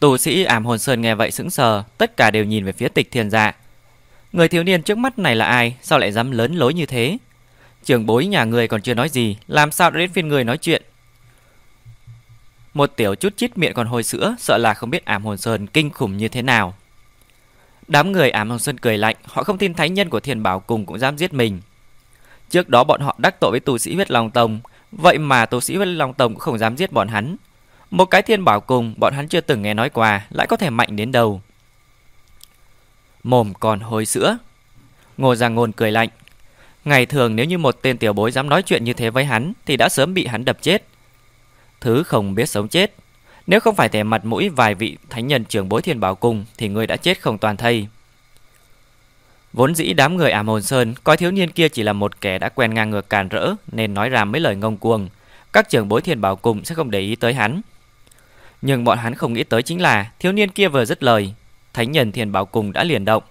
Tù sĩ ảm hồn sơn nghe vậy sững sờ, tất cả đều nhìn về phía tịch thiên dạ. Người thiếu niên trước mắt này là ai, sao lại dám lớn lối như thế? Trường bối nhà người còn chưa nói gì, làm sao đã đến phiên người nói chuyện? Một tiểu chút chít miệng còn hồi sữa, sợ là không biết ảm hồn sơn kinh khủng như thế nào. Đám người ảm hồn sơn cười lạnh, họ không tin thánh nhân của thiền bảo cùng cũng dám giết mình. Trước đó bọn họ đắc tội với tù sĩ huyết long tông, vậy mà tù sĩ huyết long tông cũng không dám giết bọn hắn. Một cái thiên bảo cùng, bọn hắn chưa từng nghe nói qua, lại có thể mạnh đến đâu. Mồm còn hôi sữa. Ngô Giang Ngôn cười lạnh. Ngày thường nếu như một tên tiểu bối dám nói chuyện như thế với hắn, thì đã sớm bị hắn đập chết. Thứ không biết sống chết. Nếu không phải thể mặt mũi vài vị thánh nhân trưởng bối thiên bảo cùng, thì người đã chết không toàn thây. Vốn dĩ đám người ảm hồn sơn, coi thiếu niên kia chỉ là một kẻ đã quen ngang ngược càn rỡ, nên nói ra mấy lời ngông cuồng. Các trưởng bối thiên bảo cùng sẽ không để ý tới hắn. Nhưng bọn hắn không nghĩ tới chính là thiếu niên kia vừa dứt lời, thánh nhân thiền bảo cùng đã liền động.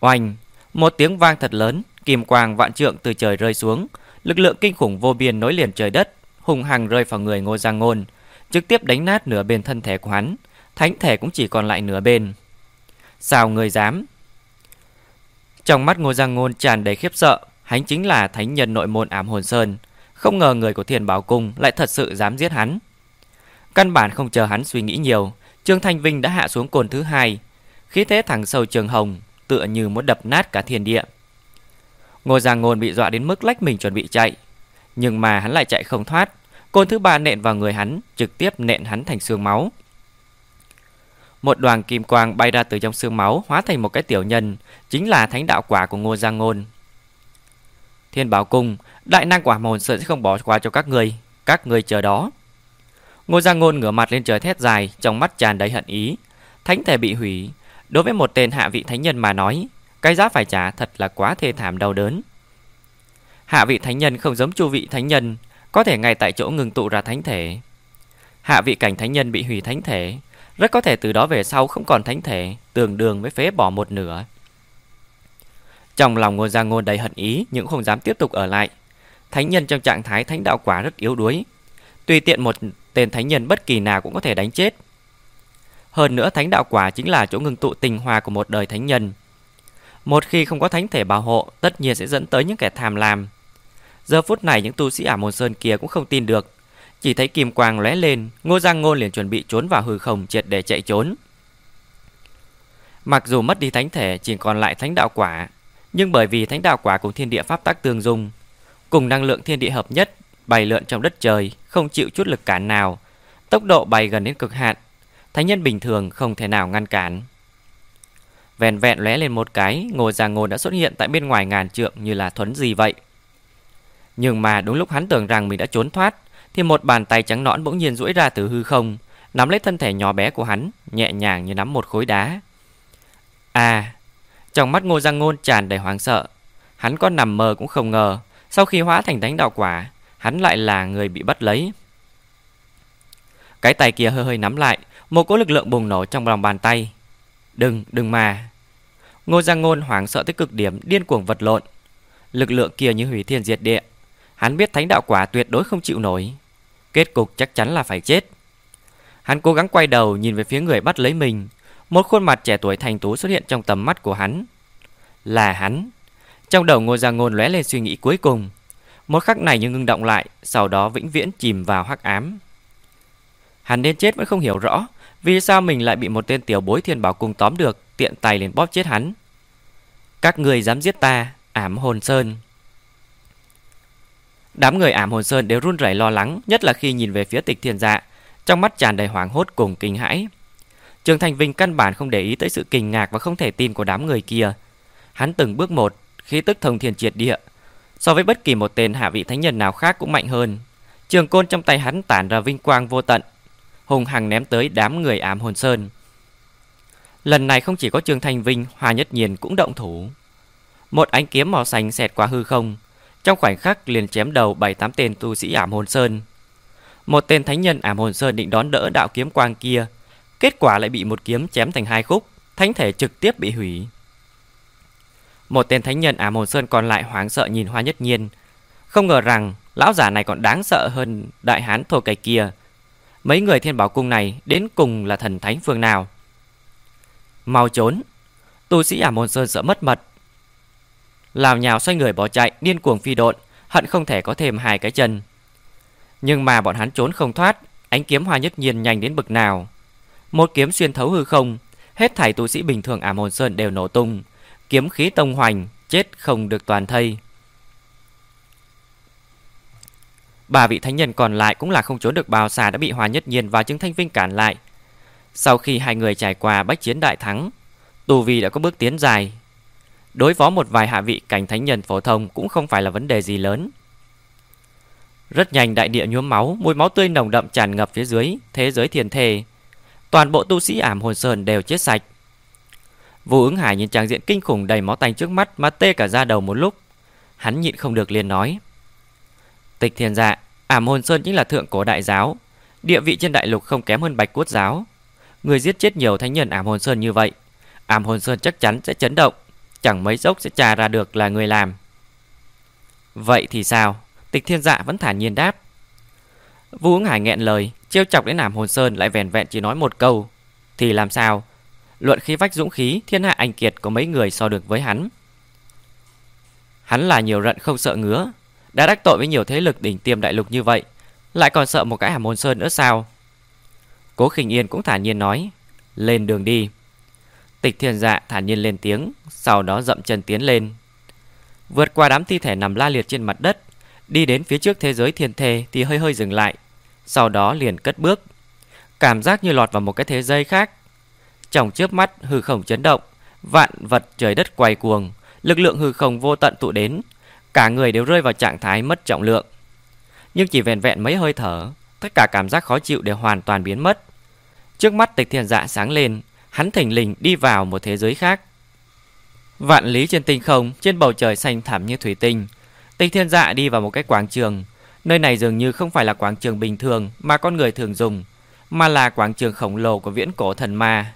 Oanh, một tiếng vang thật lớn, kim quang vạn trượng từ trời rơi xuống, lực lượng kinh khủng vô biên nối liền trời đất, hùng hằng rơi vào người Ngô Giang Ngôn, trực tiếp đánh nát nửa bên thân thể của hắn, thánh thể cũng chỉ còn lại nửa bên. Sao người dám? Trong mắt Ngô Giang Ngôn tràn đầy khiếp sợ, hắn chính là thánh nhân nội môn ám hồn sơn, không ngờ người của thiền Bảo cung lại thật sự dám giết hắn. Căn bản không chờ hắn suy nghĩ nhiều, Trương Thanh Vinh đã hạ xuống cồn thứ hai, khí thế thẳng sâu trường hồng, tựa như muốn đập nát cả thiên địa. Ngô Giang Ngôn bị dọa đến mức lách mình chuẩn bị chạy, nhưng mà hắn lại chạy không thoát, côn thứ ba nện vào người hắn, trực tiếp nện hắn thành xương máu. Một đoàn kim quang bay ra từ trong xương máu hóa thành một cái tiểu nhân, chính là thánh đạo quả của Ngô Giang Ngôn. Thiên Bảo Cung, đại năng quả hồn sợ sẽ không bỏ qua cho các người, các người chờ đó. Ngô Giang Ngôn ngửa mặt lên trời thét dài, trong mắt tràn đầy hận ý. Thánh thể bị hủy, đối với một tên hạ vị thánh nhân mà nói, cái giá phải trả thật là quá thê thảm đau đớn. Hạ vị thánh nhân không giống chu vị thánh nhân, có thể ngay tại chỗ ngừng tụ ra thánh thể. Hạ vị cảnh thánh nhân bị hủy thánh thể, rất có thể từ đó về sau không còn thánh thể, tương đương với phế bỏ một nửa. Trong lòng Ngô Giang Ngôn đầy hận ý nhưng không dám tiếp tục ở lại. Thánh nhân trong trạng thái thánh đạo quả rất yếu đuối. Tùy tiện một tên thánh nhân bất kỳ nào cũng có thể đánh chết. Hơn nữa thánh đạo quả chính là chỗ ngưng tụ tình hòa của một đời thánh nhân. Một khi không có thánh thể bảo hộ, tất nhiên sẽ dẫn tới những kẻ tham lam. Giờ phút này những tu sĩ ả môn sơn kia cũng không tin được. Chỉ thấy kim quang lóe lên, Ngô Giang Ngôn liền chuẩn bị trốn vào hư không triệt để chạy trốn. Mặc dù mất đi thánh thể chỉ còn lại thánh đạo quả, nhưng bởi vì thánh đạo quả cùng thiên địa pháp tắc tương dung, cùng năng lượng thiên địa hợp nhất, bay lượn trong đất trời, không chịu chút lực cản nào, tốc độ bay gần đến cực hạn, thánh nhân bình thường không thể nào ngăn cản. Vẹn vẹn lóe lên một cái, Ngô Giang Ngôn đã xuất hiện tại bên ngoài ngàn trượng như là thuấn gì vậy. Nhưng mà đúng lúc hắn tưởng rằng mình đã trốn thoát, thì một bàn tay trắng nõn bỗng nhiên duỗi ra từ hư không, nắm lấy thân thể nhỏ bé của hắn, nhẹ nhàng như nắm một khối đá. À, trong mắt Ngô Giang Ngôn tràn đầy hoảng sợ, hắn có nằm mơ cũng không ngờ, sau khi hóa thành đánh đạo quả, hắn lại là người bị bắt lấy. Cái tay kia hơi hơi nắm lại, một cỗ lực lượng bùng nổ trong lòng bàn tay. Đừng, đừng mà. Ngô Giang Ngôn hoảng sợ tới cực điểm, điên cuồng vật lộn. Lực lượng kia như hủy thiên diệt địa. Hắn biết thánh đạo quả tuyệt đối không chịu nổi. Kết cục chắc chắn là phải chết. Hắn cố gắng quay đầu nhìn về phía người bắt lấy mình. Một khuôn mặt trẻ tuổi thành tú xuất hiện trong tầm mắt của hắn. Là hắn. Trong đầu Ngô Giang Ngôn lóe lên suy nghĩ cuối cùng. Một khắc này như ngưng động lại, sau đó vĩnh viễn chìm vào hắc ám. Hắn đến chết vẫn không hiểu rõ vì sao mình lại bị một tên tiểu bối thiên bảo cung tóm được, tiện tay liền bóp chết hắn. Các người dám giết ta, ảm hồn sơn. Đám người ảm hồn sơn đều run rẩy lo lắng, nhất là khi nhìn về phía tịch thiên dạ, trong mắt tràn đầy hoảng hốt cùng kinh hãi. Trường Thành Vinh căn bản không để ý tới sự kinh ngạc và không thể tin của đám người kia. Hắn từng bước một, khí tức thông thiên triệt địa, so với bất kỳ một tên hạ vị thánh nhân nào khác cũng mạnh hơn. Trường côn trong tay hắn tản ra vinh quang vô tận, hùng hằng ném tới đám người ám hồn sơn. Lần này không chỉ có Trương Thanh Vinh, Hoa Nhất Nhiên cũng động thủ. Một ánh kiếm màu xanh xẹt qua hư không, trong khoảnh khắc liền chém đầu bảy tám tên tu sĩ ảm hồn sơn. Một tên thánh nhân ảm hồn sơn định đón đỡ đạo kiếm quang kia, kết quả lại bị một kiếm chém thành hai khúc, thánh thể trực tiếp bị hủy. Một tên thánh nhân ảm hồn sơn còn lại hoảng sợ nhìn Hoa Nhất Nhiên, không ngờ rằng lão giả này còn đáng sợ hơn đại hán thổ cày kia, Mấy người thiên bảo cung này đến cùng là thần thánh phương nào? Mau trốn Tu sĩ ảm hồn sơn sợ mất mật. Lào nhào xoay người bỏ chạy Điên cuồng phi độn Hận không thể có thêm hai cái chân. Nhưng mà bọn hắn trốn không thoát Ánh kiếm hoa nhất nhiên nhanh đến bực nào. Một kiếm xuyên thấu hư không Hết thảy tu sĩ bình thường ảm hồn sơn đều nổ tung. Kiếm khí tông hoành Chết không được toàn thây Ba vị thánh nhân còn lại cũng là không trốn được bao xa đã bị Hoa Nhất Nhiên và Trương Thanh Vinh cản lại. Sau khi hai người trải qua bách chiến đại thắng, Tu Vi đã có bước tiến dài. Đối phó một vài hạ vị cảnh thánh nhân phổ thông cũng không phải là vấn đề gì lớn. Rất nhanh đại địa nhuốm máu, mùi máu tươi nồng đậm tràn ngập phía dưới, thế giới thiền thề. Toàn bộ tu sĩ ảm hồn sơn đều chết sạch. Vũ ứng hải nhìn chàng diện kinh khủng đầy máu tanh trước mắt mà tê cả da đầu một lúc. Hắn nhịn không được liền nói. Tịch thiên dạ, ảm hồn sơn chính là thượng cổ đại giáo. Địa vị trên đại lục không kém hơn bạch cốt giáo. Người giết chết nhiều thánh nhân ảm hồn sơn như vậy. Ảm hồn sơn chắc chắn sẽ chấn động. Chẳng mấy dốc sẽ trà ra được là người làm. Vậy thì sao? Tịch thiên dạ vẫn thản nhiên đáp. Vũ ứng hải nghẹn lời, trêu chọc đến ảm hồn sơn lại vẻn vẹn chỉ nói một câu. Thì làm sao? Luận khí vách dũng khí, thiên hạ anh kiệt có mấy người so được với hắn. Hắn là nhiều rận không sợ ngứa, đã đắc tội với nhiều thế lực đỉnh tiêm đại lục như vậy Lại còn sợ một cái hàm môn sơn nữa sao? Cố khinh yên cũng thản nhiên nói Lên đường đi. Tịch thiên dạ thản nhiên lên tiếng Sau đó dậm chân tiến lên. Vượt qua đám thi thể nằm la liệt trên mặt đất Đi đến phía trước thế giới thiên thê Thì hơi hơi dừng lại Sau đó liền cất bước. Cảm giác như lọt vào một cái thế giới khác trong chớp mắt, hư không chấn động, Vạn vật trời đất quay cuồng, Lực lượng hư không vô tận tụ đến, Cả người đều rơi vào trạng thái mất trọng lượng. Nhưng chỉ vẹn vẹn mấy hơi thở, Tất cả cảm giác khó chịu đều hoàn toàn biến mất. Trước mắt tịch thiền dạ sáng lên, Hắn thình lình đi vào một thế giới khác. Vạn lý trên tinh không, Trên bầu trời xanh thẳm như thủy tinh, Tịch thiên dạ đi vào một cái quảng trường. Nơi này dường như không phải là quảng trường bình thường Mà con người thường dùng, Mà là quảng trường khổng lồ của viễn cổ thần ma.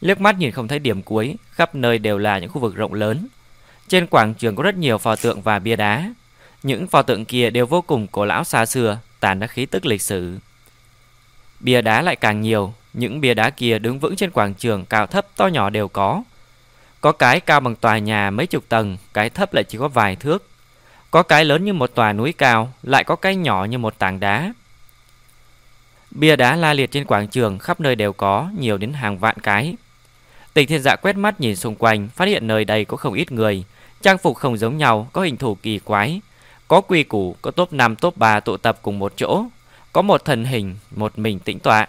Liếc mắt nhìn không thấy điểm cuối Khắp nơi đều là những khu vực rộng lớn trên quảng trường có rất nhiều pho tượng và bia đá. Những pho tượng kia đều vô cùng cổ lão xa xưa, tàn ra khí tức lịch sử. Bia đá lại càng nhiều, những bia đá kia đứng vững trên quảng trường cao thấp to nhỏ đều có. Có cái cao bằng tòa nhà mấy chục tầng, cái thấp lại chỉ có vài thước. Có cái lớn như một tòa núi cao, lại có cái nhỏ như một tảng đá. Bia đá la liệt trên quảng trường khắp nơi đều có, nhiều đến hàng vạn cái. Tịch thiên dạ quét mắt nhìn xung quanh, phát hiện nơi đây có không ít người, Trang phục không giống nhau, có hình thù kỳ quái. Có quy củ, có top 5, top 3 tụ tập cùng một chỗ. Có một thần hình, một mình tĩnh tọa.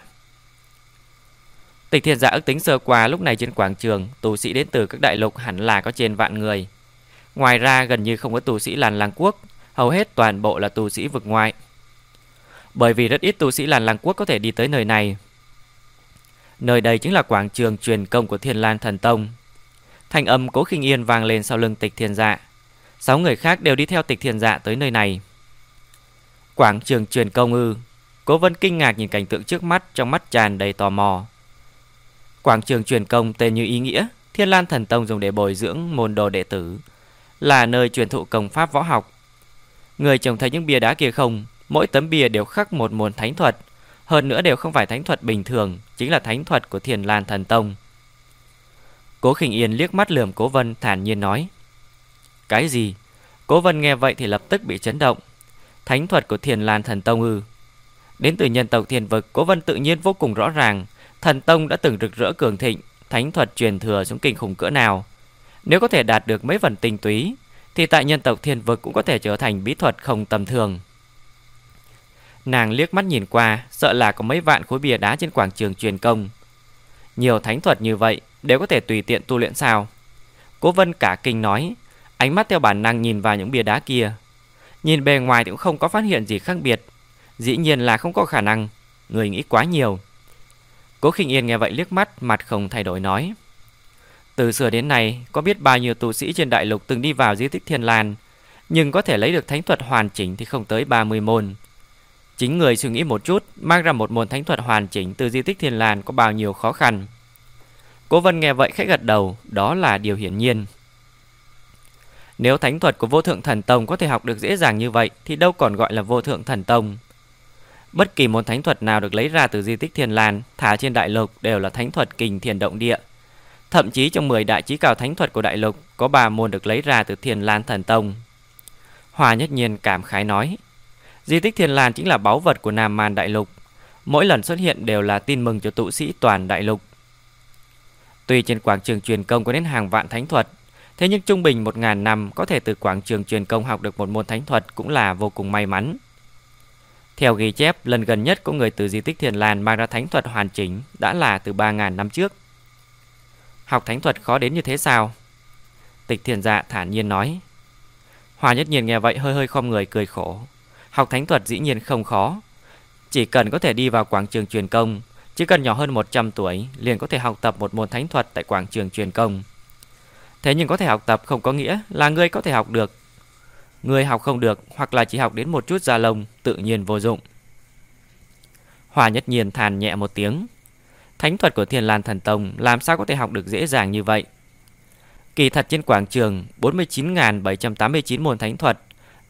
Tịch thiên dạ ước tính sơ qua lúc này trên quảng trường, tù sĩ đến từ các đại lục hẳn là có trên vạn người. Ngoài ra gần như không có tù sĩ làn làng quốc, hầu hết toàn bộ là tù sĩ vực ngoại. Bởi vì rất ít tù sĩ làn làng quốc có thể đi tới nơi này. Nơi đây chính là quảng trường truyền công của Thiên Lan Thần Tông, thanh âm cố khinh yên vang lên sau lưng tịch thiên dạ. Sáu người khác đều đi theo tịch thiên dạ tới nơi này. Quảng trường truyền công ư? Cố vân kinh ngạc nhìn cảnh tượng trước mắt Trong mắt tràn đầy tò mò. Quảng trường truyền công tên như ý nghĩa Thiên Lan Thần Tông dùng để bồi dưỡng môn đồ đệ tử Là nơi truyền thụ công pháp võ học. Người trông thấy những bia đá kia không Mỗi tấm bia đều khắc một môn thánh thuật. Hơn nữa đều không phải thánh thuật bình thường, Chính là thánh thuật của thiền Lan Thần Tông. Cố Khỉnh yên liếc mắt lườm cố vân, thản nhiên nói, Cái gì? Cố vân nghe vậy thì lập tức bị chấn động. Thánh thuật của thiền lan thần tông ư? Đến từ nhân tộc thiền vực, Cố vân tự nhiên vô cùng rõ ràng, Thần tông đã từng rực rỡ cường thịnh, Thánh thuật truyền thừa xuống kinh khủng cỡ nào. Nếu có thể đạt được mấy phần tinh túy, Thì tại nhân tộc thiền vực cũng có thể trở thành bí thuật không tầm thường. Nàng liếc mắt nhìn qua Sợ là có mấy vạn khối bìa đá trên quảng trường truyền công Nhiều thánh thuật như vậy đều có thể tùy tiện tu luyện sao? Cố Vân cả kinh nói, ánh mắt theo bản năng nhìn vào những bia đá kia. Nhìn bề ngoài thì cũng không có phát hiện gì khác biệt. Dĩ nhiên là không có khả năng, người nghĩ quá nhiều. Cố Khinh Yên nghe vậy liếc mắt, mặt không thay đổi nói. Từ xưa đến nay, có biết bao nhiêu tu sĩ trên đại lục từng đi vào di tích Thiên Lan, nhưng có thể lấy được thánh thuật hoàn chỉnh thì không tới 30 môn. Chính người suy nghĩ một chút, mang ra một môn thánh thuật hoàn chỉnh từ di tích Thiên Lan có bao nhiêu khó khăn. Cố Vân nghe vậy khẽ gật đầu, đó là điều hiển nhiên. Nếu thánh thuật của vô thượng thần tông có thể học được dễ dàng như vậy thì đâu còn gọi là vô thượng thần tông. Bất kỳ môn thánh thuật nào được lấy ra từ di tích Thiên Lan thả trên đại lục đều là thánh thuật kinh thiền động địa. Thậm chí trong 10 đại trí cao thánh thuật của đại lục có 3 môn được lấy ra từ Thiên Lan Thần Tông. Hòa Nhất Nhiên cảm khái nói, di tích Thiên Lan chính là báu vật của Nam Man đại lục. Mỗi lần xuất hiện đều là tin mừng cho tụ sĩ toàn đại lục. Tuy trên quảng trường truyền công có đến hàng vạn thánh thuật, thế nhưng trung bình 1.000 năm có thể từ quảng trường truyền công học được một môn thánh thuật cũng là vô cùng may mắn. Theo ghi chép, lần gần nhất có người từ di tích Thiền Lan mang ra thánh thuật hoàn chỉnh đã là từ 3.000 năm trước. Học thánh thuật khó đến như thế sao? Tịch thiền dạ thản nhiên nói. Hòa nhất nhiên nghe vậy hơi hơi khom người cười khổ. Học thánh thuật dĩ nhiên không khó. Chỉ cần có thể đi vào quảng trường truyền công, chỉ cần nhỏ hơn 100 tuổi liền có thể học tập một môn thánh thuật tại quảng trường truyền công. Thế nhưng có thể học tập không có nghĩa là người có thể học được Người học không được hoặc là chỉ học đến một chút da lông tự nhiên vô dụng. Hòa nhất nhiên than nhẹ một tiếng. Thánh thuật của Thiên Lan Thần Tông làm sao có thể học được dễ dàng như vậy? Kỳ thật trên quảng trường 49.789 môn thánh thuật.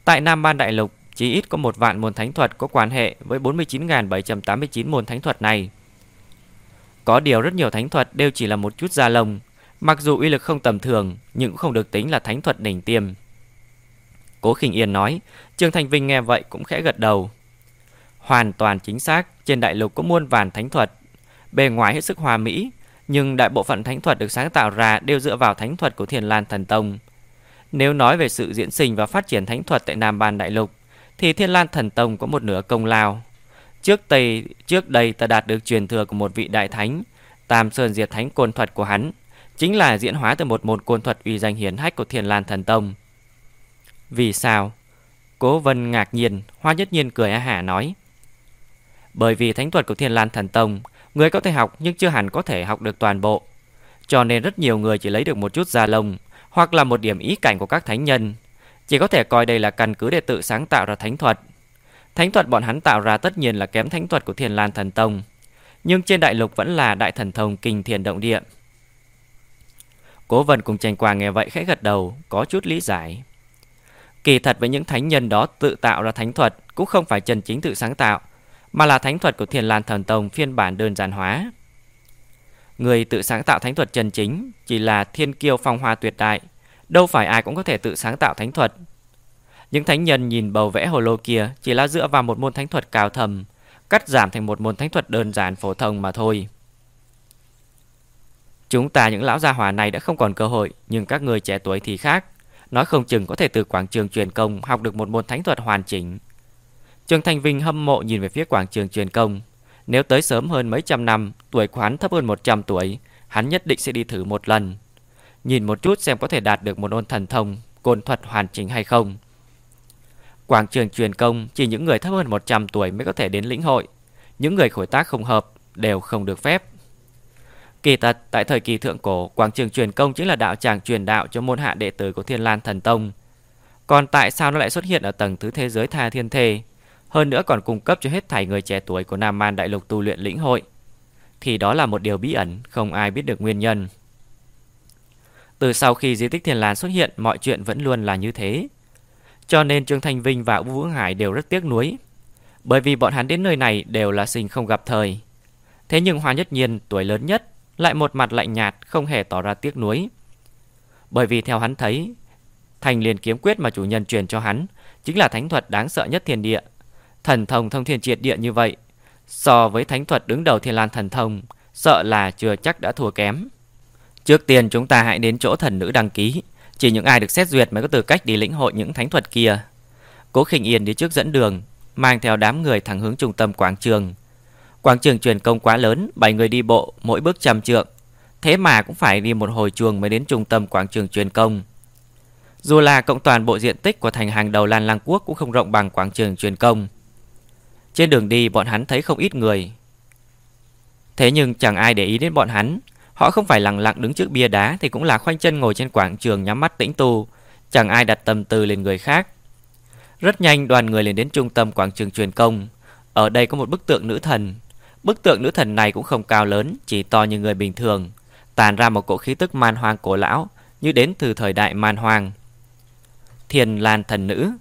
Tại Nam Ban Đại Lục chỉ ít có một vạn môn thánh thuật có quan hệ với 49.789 môn thánh thuật này. Có điều rất nhiều thánh thuật đều chỉ là một chút da lông. Mặc dù uy lực không tầm thường, nhưng cũng không được tính là thánh thuật đỉnh tiêm. Cố khinh Yên nói, Trương Thành Vinh nghe vậy cũng khẽ gật đầu Hoàn toàn chính xác, Trên đại lục có muôn vàn thánh thuật Bề ngoài hết sức hòa mỹ, Nhưng đại bộ phận thánh thuật được sáng tạo ra Đều dựa vào thánh thuật của Thiền Lan Thần Tông Nếu nói về sự diễn sinh và phát triển thánh thuật Tại Nam Ban Đại Lục thì Thiên Lan Thần Tông có một nửa công lao Trước tây trước đây ta đạt được truyền thừa của một vị đại thánh Tam Sơn Diệt Thánh Côn Thuật của hắn Chính là diễn hóa từ một môn côn thuật uy danh hiển hách của thiên Lan Thần Tông vì sao? Cố vân ngạc nhiên, hoa nhất nhiên cười a hả nói. Bởi vì thánh thuật của Thiên Lan Thần Tông, người có thể học nhưng chưa hẳn có thể học được toàn bộ. Cho nên rất nhiều người chỉ lấy được một chút da lông, hoặc là một điểm ý cảnh của các thánh nhân. Chỉ có thể coi đây là căn cứ để tự sáng tạo ra thánh thuật. Thánh thuật bọn hắn tạo ra tất nhiên là kém thánh thuật của Thiên Lan Thần Tông. Nhưng trên đại lục vẫn là đại thần thông kinh thiền động địa. Cố vân cùng tranh quang nghe vậy khẽ gật đầu, có chút lý giải. Kỳ thật với những thánh nhân đó tự tạo ra thánh thuật cũng không phải chân chính tự sáng tạo, mà là thánh thuật của Thiền Lan Thần Tông phiên bản đơn giản hóa. Người tự sáng tạo thánh thuật chân chính chỉ là thiên kiêu phong hoa tuyệt đại, đâu phải ai cũng có thể tự sáng tạo thánh thuật. Những thánh nhân nhìn bầu vẽ hồ lô kia chỉ là dựa vào một môn thánh thuật cao thầm, cắt giảm thành một môn thánh thuật đơn giản phổ thông mà thôi. Chúng ta những lão gia hỏa này đã không còn cơ hội, nhưng các người trẻ tuổi thì khác. Nói không chừng có thể từ quảng trường truyền công học được một môn thánh thuật hoàn chỉnh. Trương Thanh Vinh hâm mộ nhìn về phía quảng trường truyền công. Nếu tới sớm hơn mấy trăm năm, tuổi của hắn thấp hơn 100 tuổi, hắn nhất định sẽ đi thử một lần. Nhìn một chút xem có thể đạt được một ôn thần thông, côn thuật hoàn chỉnh hay không. Quảng trường truyền công chỉ những người thấp hơn 100 tuổi mới có thể đến lĩnh hội. Những người khối tác không hợp đều không được phép. Kỳ thật, tại thời kỳ thượng cổ, quảng trường truyền công chính là đạo tràng truyền đạo cho môn hạ đệ tử của Thiên Lan Thần Tông. Còn tại sao nó lại xuất hiện ở tầng thứ thế giới tha thiên thê? Hơn nữa còn cung cấp cho hết thảy người trẻ tuổi của Nam Man Đại Lục tu luyện lĩnh hội. Thì đó là một điều bí ẩn, không ai biết được nguyên nhân. Từ sau khi di tích Thiên Lan xuất hiện, mọi chuyện vẫn luôn là như thế. Cho nên Trương Thanh Vinh và Vũ Hải đều rất tiếc nuối. Bởi vì bọn hắn đến nơi này đều là sinh không gặp thời. Thế nhưng Hoa Nhất Nhiên, tuổi lớn nhất, lại một mặt lạnh nhạt không hề tỏ ra tiếc nuối. Bởi vì theo hắn thấy, thành liền kiếm quyết mà chủ nhân truyền cho hắn chính là thánh thuật đáng sợ nhất thiên địa. Thần thông thông thiên triệt địa như vậy, so với thánh thuật đứng đầu thiên lan thần thông, sợ là chưa chắc đã thua kém. Trước tiên chúng ta hãy đến chỗ thần nữ đăng ký, chỉ những ai được xét duyệt mới có tư cách đi lĩnh hội những thánh thuật kia. Cố Khinh Yên đi trước dẫn đường, mang theo đám người thẳng hướng trung tâm quảng trường. Quảng trường truyền công quá lớn, bảy người đi bộ, mỗi bước trăm trượng. Thế mà cũng phải đi một hồi chuồng mới đến trung tâm quảng trường truyền công. Dù là cộng toàn bộ diện tích của thành hàng đầu Lan Lang Quốc cũng không rộng bằng quảng trường truyền công. Trên đường đi bọn hắn thấy không ít người. Thế nhưng chẳng ai để ý đến bọn hắn. Họ không phải lặng lặng đứng trước bia đá thì cũng là khoanh chân ngồi trên quảng trường nhắm mắt tĩnh tu. Chẳng ai đặt tâm tư lên người khác. Rất nhanh đoàn người liền đến trung tâm quảng trường truyền công. Ở đây có một bức tượng nữ thần Bức tượng nữ thần này cũng không cao lớn, chỉ to như người bình thường, tàn ra một cỗ khí tức man hoang cổ lão, như đến từ thời đại man hoang. thiền Lan thần nữ,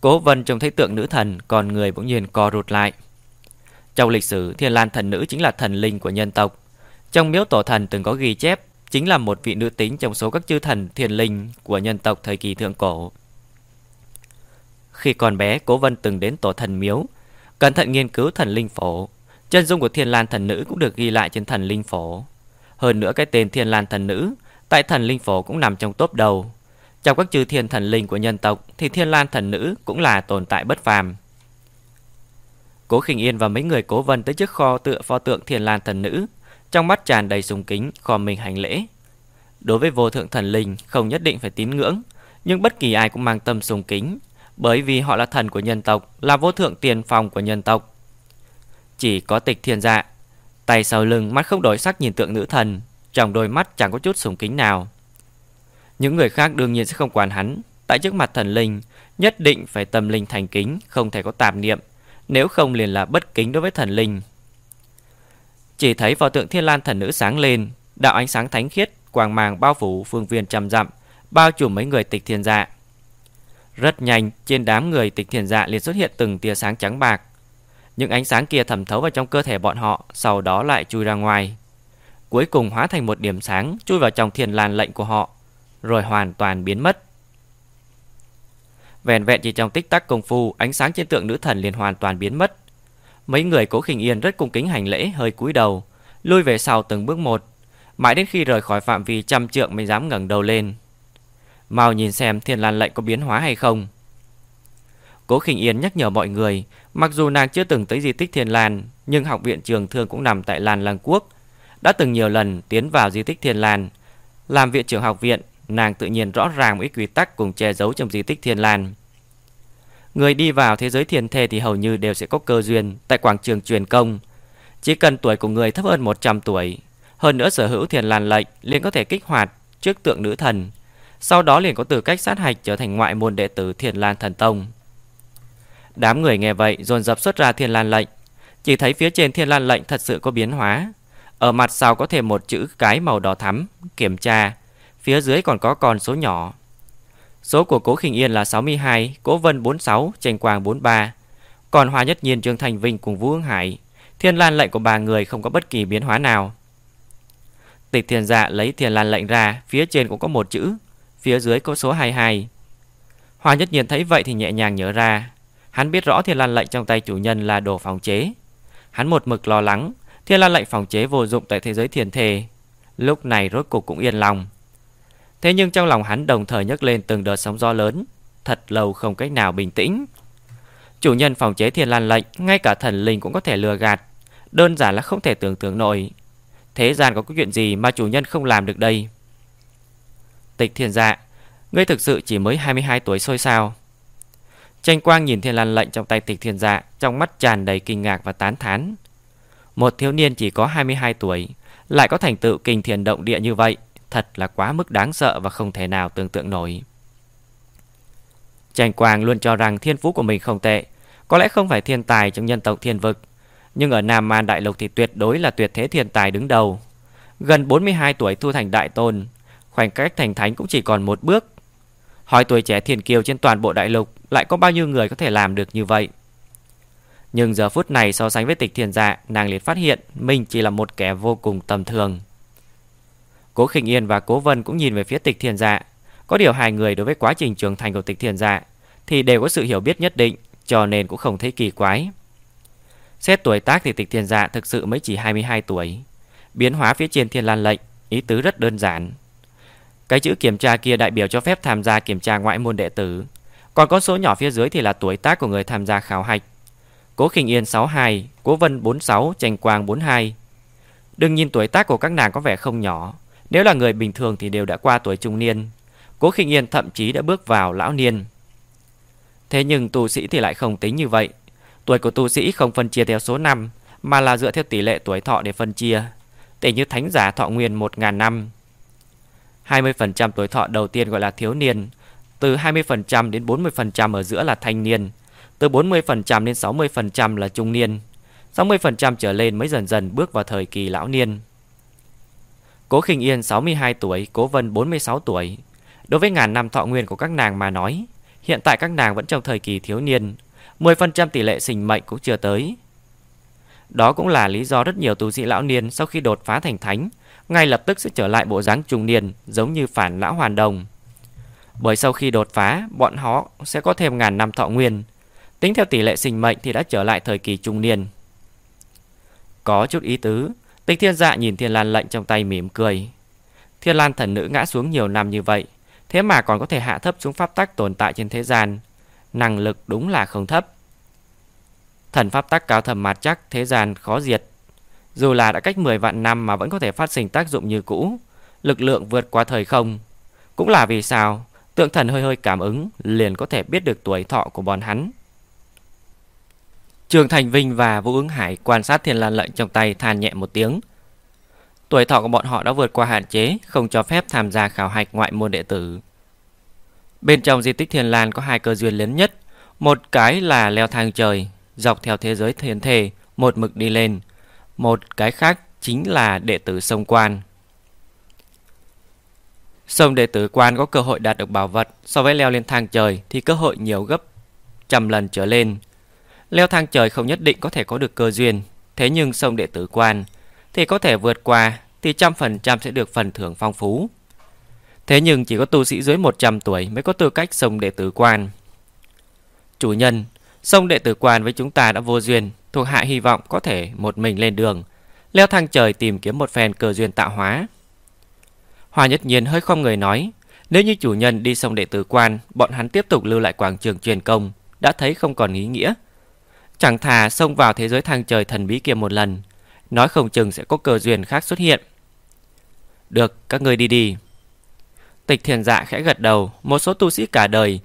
Cố Vân trông thấy tượng nữ thần, còn người bỗng nhiên co rụt lại. Trong lịch sử, Thiên Lan thần nữ chính là thần linh của nhân tộc. Trong miếu tổ thần từng có ghi chép, chính là một vị nữ tính trong số các chư thần thiền linh của nhân tộc thời kỳ thượng cổ. Khi còn bé, Cố Vân từng đến tổ thần miếu, cẩn thận nghiên cứu thần linh phổ. Chân dung của Thiên Lan thần nữ cũng được ghi lại trên thần linh phổ. Hơn nữa cái tên Thiên Lan thần nữ tại thần linh phổ cũng nằm trong top đầu. Trong các chư thiên thần linh của nhân tộc thì Thiên Lan thần nữ cũng là tồn tại bất phàm. Cố Khinh Yên và mấy người Cố Vân tới trước kho tựa pho tượng Thiên Lan thần nữ, trong mắt tràn đầy sùng kính, khom mình hành lễ. Đối với vô thượng thần linh không nhất định phải tín ngưỡng, nhưng bất kỳ ai cũng mang tâm sùng kính, bởi vì họ là thần của nhân tộc, là vô thượng tiền phòng của nhân tộc. Chỉ có tịch thiên dạ, tay sau lưng mắt không đổi sắc nhìn tượng nữ thần, trong đôi mắt chẳng có chút sùng kính nào. Những người khác đương nhiên sẽ không quản hắn, tại trước mặt thần linh, nhất định phải tâm linh thành kính, không thể có tạp niệm, nếu không liền là bất kính đối với thần linh. Chỉ thấy pho tượng thiên lan thần nữ sáng lên, đạo ánh sáng thánh khiết, quang màng bao phủ phương viên trăm dặm, bao trùm mấy người tịch thiên dạ. Rất nhanh, trên đám người tịch thiền dạ liền xuất hiện từng tia sáng trắng bạc. Những ánh sáng kia thẩm thấu vào trong cơ thể bọn họ, sau đó lại chui ra ngoài. Cuối cùng hóa thành một điểm sáng chui vào trong thiền lan lệnh của họ, rồi hoàn toàn biến mất. Vẹn vẹn chỉ trong tích tắc công phu, ánh sáng trên tượng nữ thần liền hoàn toàn biến mất. Mấy người cố khinh yên rất cung kính hành lễ, hơi cúi đầu, lui về sau từng bước một, mãi đến khi rời khỏi phạm vi trăm trượng mới dám ngẩng đầu lên. Mau nhìn xem thiên lan lệnh có biến hóa hay không. Cố khinh Yên nhắc nhở mọi người Mặc dù nàng chưa từng tới di tích thiên lan Nhưng học viện trường thương cũng nằm tại Lan Lăng Quốc. Đã từng nhiều lần tiến vào di tích thiên lan Làm viện trưởng học viện Nàng tự nhiên rõ ràng mấy quy tắc cùng che giấu trong di tích thiên lan. Người đi vào thế giới thiền thê thì hầu như đều sẽ có cơ duyên Tại quảng trường truyền công Chỉ cần tuổi của người thấp hơn 100 tuổi Hơn nữa sở hữu thiền lan lệnh liền có thể kích hoạt trước tượng nữ thần sau đó liền có tư cách sát hạch trở thành ngoại môn đệ tử thiền Lan Thần Tông. Đám người nghe vậy dồn dập xuất ra Thiên Lan lệnh, chỉ thấy phía trên Thiên Lan lệnh thật sự có biến hóa. Ở mặt sau có thêm một chữ cái màu đỏ thắm, kiểm tra, phía dưới còn có con số nhỏ. Số của Cố Khinh Yên là 62, Cố Vân 46, Trành Quang 43, còn Hoa Nhất Nhiên Trương Thành Vinh cùng Vũ Hương Hải, Thiên Lan lệnh của ba người không có bất kỳ biến hóa nào. Tịch Thiên Dạ lấy Thiên Lan lệnh ra, phía trên cũng có một chữ Phía dưới có số 22 Hoa nhất nhiên thấy vậy thì nhẹ nhàng nhớ ra. Hắn biết rõ thiên lan lệnh trong tay chủ nhân là đồ phòng chế. Hắn một mực lo lắng Thiên lan lệnh phòng chế vô dụng tại thế giới thiền thề. Lúc này rốt cục cũng yên lòng. Thế nhưng trong lòng hắn đồng thời nhấc lên từng đợt sóng gió lớn, Thật lâu không cách nào bình tĩnh. Chủ nhân phòng chế thiên lan lệnh, Ngay cả thần linh cũng có thể lừa gạt, Đơn giản là không thể tưởng tượng nổi. Thế gian có chuyện gì mà chủ nhân không làm được đây? Tịch thiên dạ Ngươi thực sự chỉ mới 22 tuổi xôi sao? Tranh quang nhìn thiên lan lệnh trong tay tịch thiên dạ Trong mắt tràn đầy kinh ngạc và tán thán. Một thiếu niên chỉ có 22 tuổi, Lại có thành tựu kinh thiền động địa như vậy Thật là quá mức đáng sợ và không thể nào tưởng tượng nổi. Trành quang luôn cho rằng thiên phú của mình không tệ, Có lẽ không phải thiên tài trong nhân tộc thiên vực, Nhưng ở Nam Man Đại Lục thì tuyệt đối là tuyệt thế thiên tài đứng đầu. Gần 42 tuổi thu thành đại tôn, Khoảng cách thành thánh cũng chỉ còn một bước. Hỏi tuổi trẻ thiền kiều trên toàn bộ đại lục Lại có bao nhiêu người có thể làm được như vậy? Nhưng giờ phút này so sánh với tịch thiền dạ Nàng liền phát hiện Mình chỉ là một kẻ vô cùng tầm thường. Cố khinh Yên và Cố Vân cũng nhìn về phía tịch Thiên dạ Có điều hai người đối với quá trình trưởng thành của tịch Thiên dạ Thì đều có sự hiểu biết nhất định Cho nên cũng không thấy kỳ quái Xét tuổi tác thì tịch Thiên dạ thực sự mới chỉ 22 tuổi Biến hóa phía trên thiên lan lệnh Ý tứ rất đơn giản cái chữ kiểm tra kia đại biểu cho phép tham gia kiểm tra ngoại môn đệ tử. Còn con số nhỏ phía dưới thì là tuổi tác của người tham gia khảo hạch. Cố Khinh Yên 62, Cố Vân 46, Trành Quang 42. Đừng nhìn tuổi tác của các nàng có vẻ không nhỏ. Nếu là người bình thường thì đều đã qua tuổi trung niên. Cố Khinh Yên thậm chí đã bước vào lão niên. Thế nhưng tu sĩ thì lại không tính như vậy. Tuổi của tu sĩ không phân chia theo số năm, mà là dựa theo tỷ lệ tuổi thọ để phân chia. Tỷ như thánh giả thọ nguyên 1.000 năm, 20% tuổi thọ đầu tiên gọi là thiếu niên, từ 20% đến 40% ở giữa là thanh niên, từ 40% đến 60% là trung niên, 60% trở lên mới dần dần bước vào thời kỳ lão niên. Cố Khinh Yên 62 tuổi, Cố Vân 46 tuổi. Đối với ngàn năm thọ nguyên của các nàng mà nói, hiện tại các nàng vẫn trong thời kỳ thiếu niên, 10% tỷ lệ sinh mệnh cũng chưa tới. Đó cũng là lý do rất nhiều tu sĩ lão niên sau khi đột phá thành thánh, ngay lập tức sẽ trở lại bộ dáng trung niên, giống như phản lão hoàn đồng. Bởi sau khi đột phá, bọn họ sẽ có thêm ngàn năm thọ nguyên. Tính theo tỷ lệ sinh mệnh thì đã trở lại thời kỳ trung niên. Có chút ý tứ, Tịch Thiên Dạ nhìn Thiên Lan lệnh trong tay mỉm cười. Thiên Lan thần nữ ngã xuống nhiều năm như vậy, thế mà còn có thể hạ thấp xuống pháp tắc tồn tại trên thế gian, năng lực đúng là không thấp. Thần pháp tắc cao thầm mặt chắc thế gian khó diệt. Dù là đã cách 10 vạn năm mà vẫn có thể phát sinh tác dụng như cũ, lực lượng vượt qua thời không. Cũng là vì sao tượng thần hơi hơi cảm ứng liền có thể biết được tuổi thọ của bọn hắn. Trường Thành Vinh và Vũ ứng Hải quan sát thiên lan lệnh trong tay than nhẹ một tiếng. Tuổi thọ của bọn họ đã vượt qua hạn chế, không cho phép tham gia khảo hạch ngoại môn đệ tử. Bên trong di tích Thiên Lan có hai cơ duyên lớn nhất. Một cái là leo thang trời, dọc theo thế giới thiên thể, một mực đi lên. Một cái khác chính là đệ tử sông quan. Sông đệ tử quan có cơ hội đạt được bảo vật so với leo lên thang trời thì cơ hội nhiều gấp trăm lần trở lên. Leo thang trời không nhất định có thể có được cơ duyên, thế nhưng sông đệ tử quan thì có thể vượt qua thì trăm phần trăm sẽ được phần thưởng phong phú. Thế nhưng chỉ có tu sĩ dưới 100 tuổi mới có tư cách sông đệ tử quan. Chủ nhân, sông đệ tử quan với chúng ta đã vô duyên, thuộc hạ hy vọng có thể một mình lên đường, leo thang trời tìm kiếm một phen cơ duyên tạo hóa. Hoa nhất nhiên hơi không người nói, nếu như chủ nhân đi sông đệ tử quan, bọn hắn tiếp tục lưu lại quảng trường truyền công, đã thấy không còn ý nghĩa. Chẳng thà xông vào thế giới thang trời thần bí kia một lần, nói không chừng sẽ có cơ duyên khác xuất hiện. Được, các ngươi đi đi. Tịch thiền dạ khẽ gật đầu, một số tu sĩ cả đời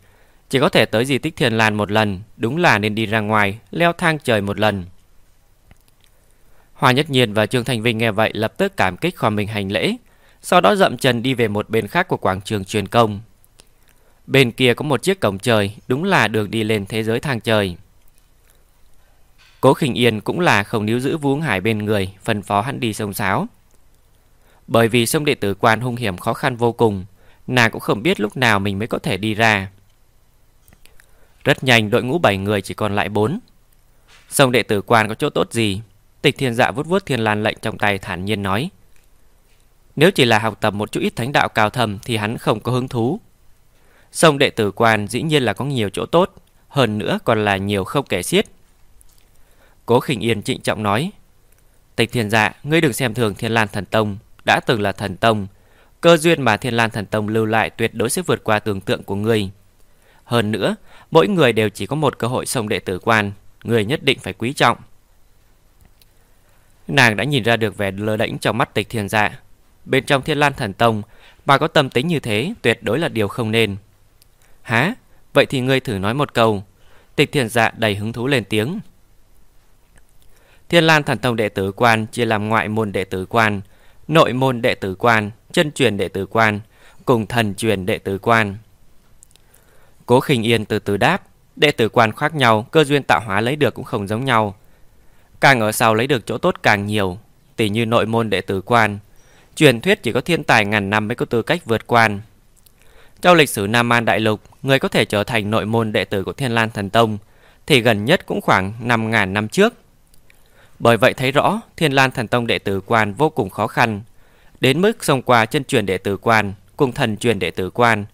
chỉ có thể tới di tích thiền lan một lần, đúng là nên đi ra ngoài, leo thang trời một lần. Hoa Nhất Nhiên và Trương Thành Vinh nghe vậy lập tức cảm kích khoa mình hành lễ, sau đó dậm chân đi về một bên khác của quảng trường truyền công. Bên kia có một chiếc cổng trời, đúng là đường đi lên thế giới thang trời. Cố Khinh Yên cũng là không níu giữ Vũ Hải bên người, phân phó hắn đi sông sáo. Bởi vì sông đệ tử quan hung hiểm khó khăn vô cùng, nàng cũng không biết lúc nào mình mới có thể đi ra. Rất nhanh đội ngũ 7 người chỉ còn lại 4. Sông đệ tử quan có chỗ tốt gì? Tịch thiên dạ vuốt vuốt thiên lan lệnh trong tay thản nhiên nói. Nếu chỉ là học tập một chút ít thánh đạo cao thầm thì hắn không có hứng thú. Sông đệ tử quan dĩ nhiên là có nhiều chỗ tốt, hơn nữa còn là nhiều không kể xiết. Cố khinh yên trịnh trọng nói. Tịch thiên dạ, ngươi đừng xem thường thiên lan thần tông, đã từng là thần tông. Cơ duyên mà thiên lan thần tông lưu lại tuyệt đối sẽ vượt qua tưởng tượng của ngươi. Hơn nữa, mỗi người đều chỉ có một cơ hội sông đệ tử quan, người nhất định phải quý trọng. Nàng đã nhìn ra được vẻ lơ đễnh trong mắt tịch thiên dạ. Bên trong thiên lan thần tông, bà có tâm tính như thế tuyệt đối là điều không nên. Hả? Vậy thì ngươi thử nói một câu. Tịch thiên dạ đầy hứng thú lên tiếng. Thiên lan thần tông đệ tử quan chia làm ngoại môn đệ tử quan, nội môn đệ tử quan, chân truyền đệ tử quan, cùng thần truyền đệ tử quan. Cố khinh yên từ từ đáp, đệ tử quan khác nhau, cơ duyên tạo hóa lấy được cũng không giống nhau. Càng ở sau lấy được chỗ tốt càng nhiều, tỷ như nội môn đệ tử quan. Truyền thuyết chỉ có thiên tài ngàn năm mới có tư cách vượt quan. Trong lịch sử Nam Man Đại Lục, người có thể trở thành nội môn đệ tử của Thiên Lan Thần Tông thì gần nhất cũng khoảng 5.000 năm trước. Bởi vậy thấy rõ Thiên Lan Thần Tông đệ tử quan vô cùng khó khăn, đến mức xông qua chân truyền đệ tử quan cùng thần truyền đệ tử quan,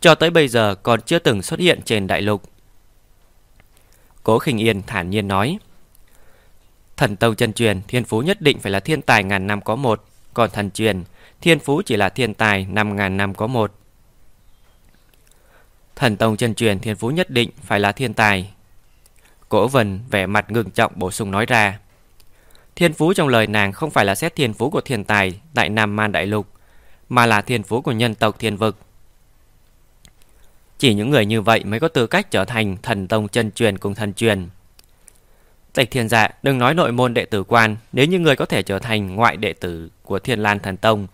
cho tới bây giờ còn chưa từng xuất hiện trên đại lục. Cố Khinh Yên thản nhiên nói: Thần tông chân truyền, thiên phú nhất định phải là thiên tài ngàn năm có một, còn thần truyền, thiên phú chỉ là thiên tài năm ngàn năm có một. Thần tông chân truyền thiên phú nhất định phải là thiên tài. Cổ Vân vẻ mặt ngưng trọng bổ sung nói ra. Thiên phú trong lời nàng không phải là xét thiên phú của thiên tài tại Nam Man Đại Lục, mà là thiên phú của nhân tộc thiên vực. Chỉ những người như vậy mới có tư cách trở thành thần tông chân truyền cùng thần truyền. Tịch thiên dạ đừng nói nội môn đệ tử quan nếu như người có thể trở thành ngoại đệ tử của thiên lan thần tông.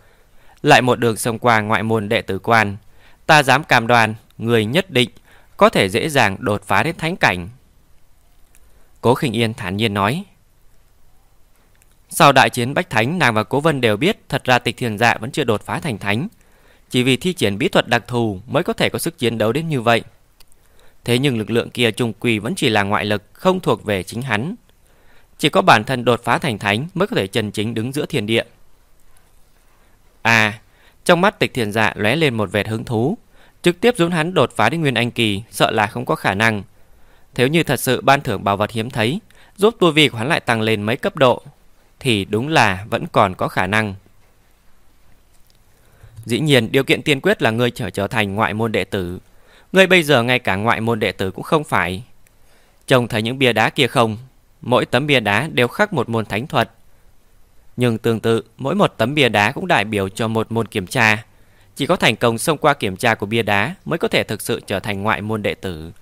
Lại một đường xông qua ngoại môn đệ tử quan, ta dám cam đoan người nhất định có thể dễ dàng đột phá đến thánh cảnh. Cố khinh yên thản nhiên nói. Sau đại chiến Bách Thánh, nàng và Cố Vân đều biết thật ra tịch thiền dạ vẫn chưa đột phá thành thánh. Chỉ vì thi triển bí thuật đặc thù mới có thể có sức chiến đấu đến như vậy. Thế nhưng lực lượng kia trùng quỳ vẫn chỉ là ngoại lực, không thuộc về chính hắn. Chỉ có bản thân đột phá thành thánh mới có thể chân chính đứng giữa thiên địa. À, trong mắt tịch thiền dạ lóe lên một vệt hứng thú. Trực tiếp giúp hắn đột phá đến Nguyên Anh Kỳ sợ là không có khả năng. Nếu như thật sự ban thưởng bảo vật hiếm thấy, giúp tu vi của hắn lại tăng lên mấy cấp độ, thì đúng là vẫn còn có khả năng. Dĩ nhiên, điều kiện tiên quyết là ngươi trở trở thành ngoại môn đệ tử. Ngươi bây giờ ngay cả ngoại môn đệ tử cũng không phải. Trông thấy những bia đá kia không? Mỗi tấm bia đá đều khắc một môn thánh thuật. Nhưng tương tự, mỗi một tấm bia đá cũng đại biểu cho một môn kiểm tra. Chỉ có thành công xông qua kiểm tra của bia đá mới có thể thực sự trở thành ngoại môn đệ tử.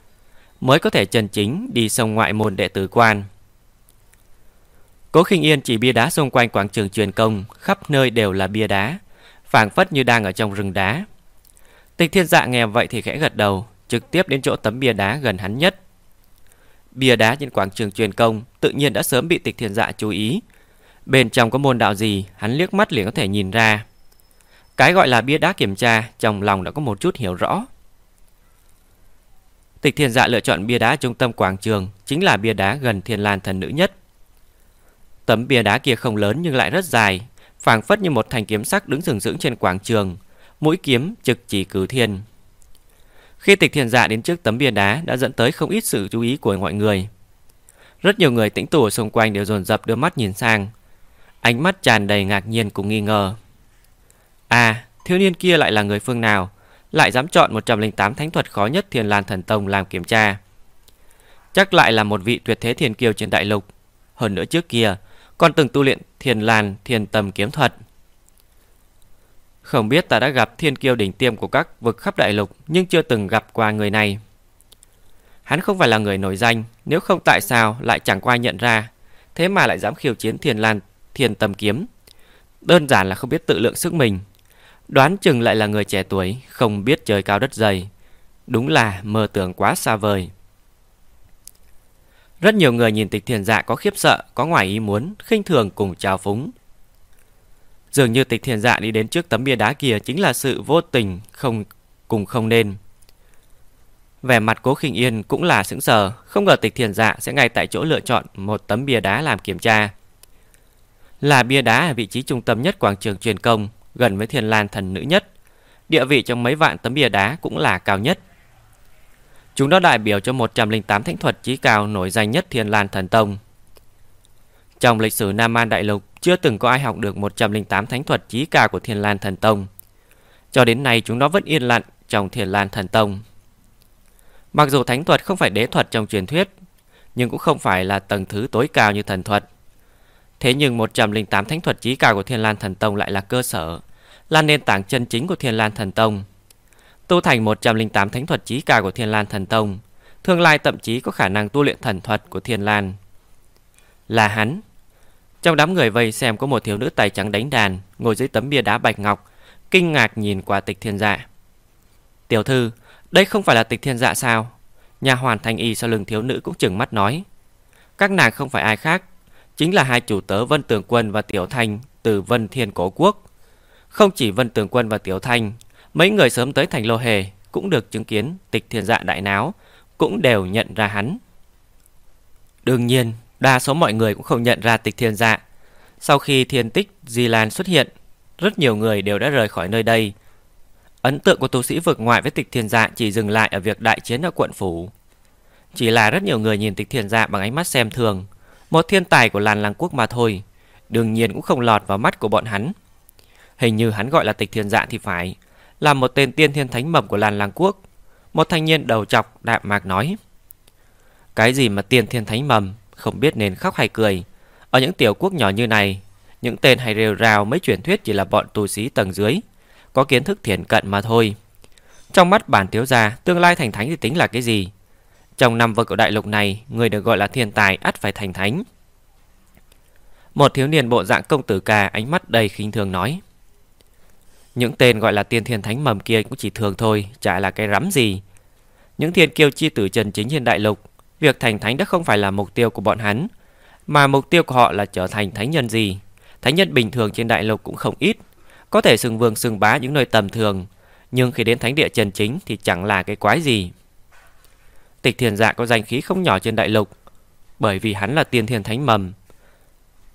Mới có thể chân chính đi sông ngoại môn đệ tử quan. Cố khinh yên chỉ bia đá xung quanh quảng trường truyền công, khắp nơi đều là bia đá phảng phất như đang ở trong rừng đá. Tịch thiên dạ nghe vậy thì khẽ gật đầu, trực tiếp đến chỗ tấm bia đá gần hắn nhất. Bia đá trên quảng trường truyền công tự nhiên đã sớm bị tịch thiên dạ chú ý. Bên trong có môn đạo gì, hắn liếc mắt liền có thể nhìn ra. Cái gọi là bia đá kiểm tra, trong lòng đã có một chút hiểu rõ. Tịch thiên dạ lựa chọn bia đá trung tâm quảng trường, chính là bia đá gần thiên lan thần nữ nhất. Tấm bia đá kia không lớn nhưng lại rất dài, phảng phất như một thanh kiếm sắc đứng sừng sững trên quảng trường, mũi kiếm trực chỉ cử thiên. Khi tịch thiền dạ đến trước tấm bia đá đã dẫn tới không ít sự chú ý của mọi người. Rất nhiều người tĩnh tủ xung quanh đều dồn dập đưa mắt nhìn sang. Ánh mắt tràn đầy ngạc nhiên cùng nghi ngờ. À, thiếu niên kia lại là người phương nào? Lại dám chọn 108 thánh thuật khó nhất Thiền Lan Thần Tông làm kiểm tra. Chắc lại là một vị tuyệt thế thiền kiều trên đại lục. Hơn nữa trước kia, còn từng tu luyện thiền lan thiền tầm kiếm thuật. Không biết ta đã gặp thiên kiêu đỉnh tiêm của các vực khắp đại lục nhưng chưa từng gặp qua người này. Hắn không phải là người nổi danh, nếu không tại sao lại chẳng qua nhận ra, thế mà lại dám khiêu chiến thiền lan thiền tầm kiếm. Đơn giản là không biết tự lượng sức mình. Đoán chừng lại là người trẻ tuổi, không biết trời cao đất dày. Đúng là mơ tưởng quá xa vời. Rất nhiều người nhìn tịch thiền dạ có khiếp sợ, có ngoài ý muốn, khinh thường cùng trào phúng. Dường như tịch thiền dạ đi đến trước tấm bia đá kia chính là sự vô tình, không cùng không nên. Vẻ mặt cố khinh yên cũng là sững sờ, không ngờ tịch thiền dạ sẽ ngay tại chỗ lựa chọn một tấm bia đá làm kiểm tra. Là bia đá ở vị trí trung tâm nhất quảng trường truyền công, gần với thiền lan thần nữ nhất. Địa vị trong mấy vạn tấm bia đá cũng là cao nhất. Chúng nó đại biểu cho 108 thánh thuật chí cao nổi danh nhất Thiên Lan Thần Tông. Trong lịch sử Nam Man Đại Lục, chưa từng có ai học được 108 thánh thuật chí cao của Thiên Lan Thần Tông. Cho đến nay chúng nó vẫn yên lặng trong Thiên Lan Thần Tông. Mặc dù thánh thuật không phải đế thuật trong truyền thuyết, nhưng cũng không phải là tầng thứ tối cao như thần thuật. Thế nhưng 108 thánh thuật chí cao của Thiên Lan Thần Tông lại là cơ sở, là nền tảng chân chính của Thiên Lan Thần Tông tu thành 108 thánh thuật chí cao của Thiên Lan Thần Tông, tương lai thậm chí có khả năng tu luyện thần thuật của Thiên Lan. Là hắn. Trong đám người vây xem có một thiếu nữ tay trắng đánh đàn, ngồi dưới tấm bia đá bạch ngọc, kinh ngạc nhìn qua tịch thiên dạ. Tiểu thư, đây không phải là tịch thiên dạ sao? Nhà hoàn thanh y sau lưng thiếu nữ cũng chừng mắt nói. Các nàng không phải ai khác, chính là hai chủ tớ Vân Tường Quân và Tiểu Thanh từ Vân Thiên Cổ Quốc. Không chỉ Vân Tường Quân và Tiểu Thanh, Mấy người sớm tới thành lô hề cũng được chứng kiến tịch thiên dạ đại náo, cũng đều nhận ra hắn. Đương nhiên, đa số mọi người cũng không nhận ra tịch thiên dạ. Sau khi thiên tích Di Lan xuất hiện, rất nhiều người đều đã rời khỏi nơi đây. Ấn tượng của tu sĩ vực ngoại với tịch thiên dạ chỉ dừng lại ở việc đại chiến ở quận phủ. Chỉ là rất nhiều người nhìn tịch thiên dạ bằng ánh mắt xem thường, một thiên tài của làn làng quốc mà thôi, đương nhiên cũng không lọt vào mắt của bọn hắn. Hình như hắn gọi là tịch thiên dạ thì phải, là một tên tiên thiên thánh mầm của làn làng quốc. Một thanh niên đầu chọc đạm mạc nói. Cái gì mà tiên thiên thánh mầm, không biết nên khóc hay cười. Ở những tiểu quốc nhỏ như này, những tên hay rêu rào mấy truyền thuyết chỉ là bọn tu sĩ tầng dưới, có kiến thức thiền cận mà thôi. Trong mắt bản thiếu gia, tương lai thành thánh thì tính là cái gì? Trong năm vực của đại lục này, người được gọi là thiên tài ắt phải thành thánh. Một thiếu niên bộ dạng công tử ca ánh mắt đầy khinh thường nói. Những tên gọi là tiên thiên thánh mầm kia cũng chỉ thường thôi, chả là cái rắm gì. Những thiên kiêu chi tử trần chính trên đại lục, việc thành thánh đã không phải là mục tiêu của bọn hắn, mà mục tiêu của họ là trở thành thánh nhân gì. Thánh nhân bình thường trên đại lục cũng không ít, có thể sừng vương sừng bá những nơi tầm thường, nhưng khi đến thánh địa trần chính thì chẳng là cái quái gì. Tịch thiền dạ có danh khí không nhỏ trên đại lục, bởi vì hắn là tiên thiên thánh mầm,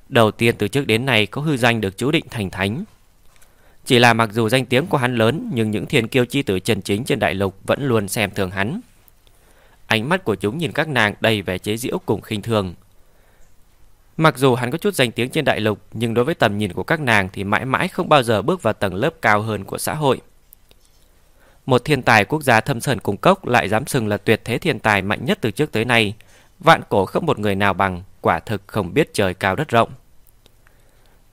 Đầu tiên từ trước đến nay có hư danh được chú định thành thánh. Chỉ là mặc dù danh tiếng của hắn lớn nhưng những thiên kiêu chi tử chân chính trên đại lục vẫn luôn xem thường hắn. Ánh mắt của chúng nhìn các nàng đầy vẻ chế giễu cùng khinh thường. Mặc dù hắn có chút danh tiếng trên đại lục nhưng đối với tầm nhìn của các nàng thì mãi mãi không bao giờ bước vào tầng lớp cao hơn của xã hội. Một thiên tài quốc gia thâm sơn cung cốc lại dám xưng là tuyệt thế thiên tài mạnh nhất từ trước tới nay. Vạn cổ không một người nào bằng, quả thực không biết trời cao đất rộng.